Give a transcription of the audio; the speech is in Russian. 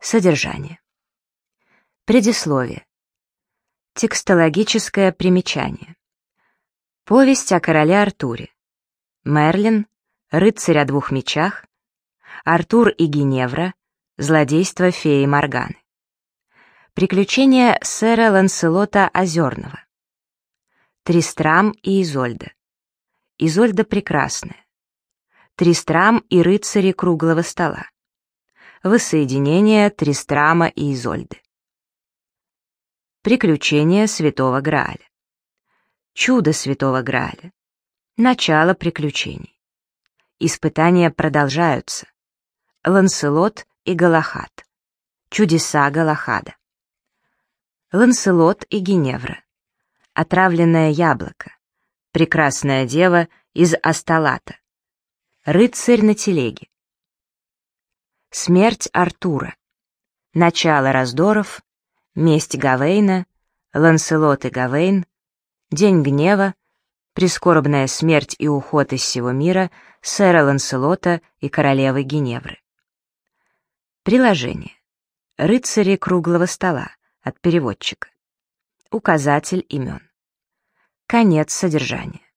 Содержание. Предисловие. Текстологическое примечание. Повесть о короле Артуре. Мерлин, рыцарь о двух мечах, Артур и Геневра, злодейство феи Морганы. Приключения сэра Ланселота Озерного. Тристрам и Изольда. Изольда прекрасная. Тристрам и рыцари круглого стола. Воссоединение Тристрама и Изольды. Приключения Святого Грааля. Чудо Святого Грааля. Начало приключений. Испытания продолжаются. Ланселот и Галахад. Чудеса Галахада. Ланселот и Геневра. Отравленное яблоко. Прекрасная дева из Асталата. Рыцарь на телеге. Смерть Артура. Начало раздоров. Месть Гавейна. Ланселот и Гавейн. День гнева. Прискорбная смерть и уход из всего мира сэра Ланселота и королевы Геневры. Приложение. Рыцари круглого стола от переводчика. Указатель имен. Конец содержания.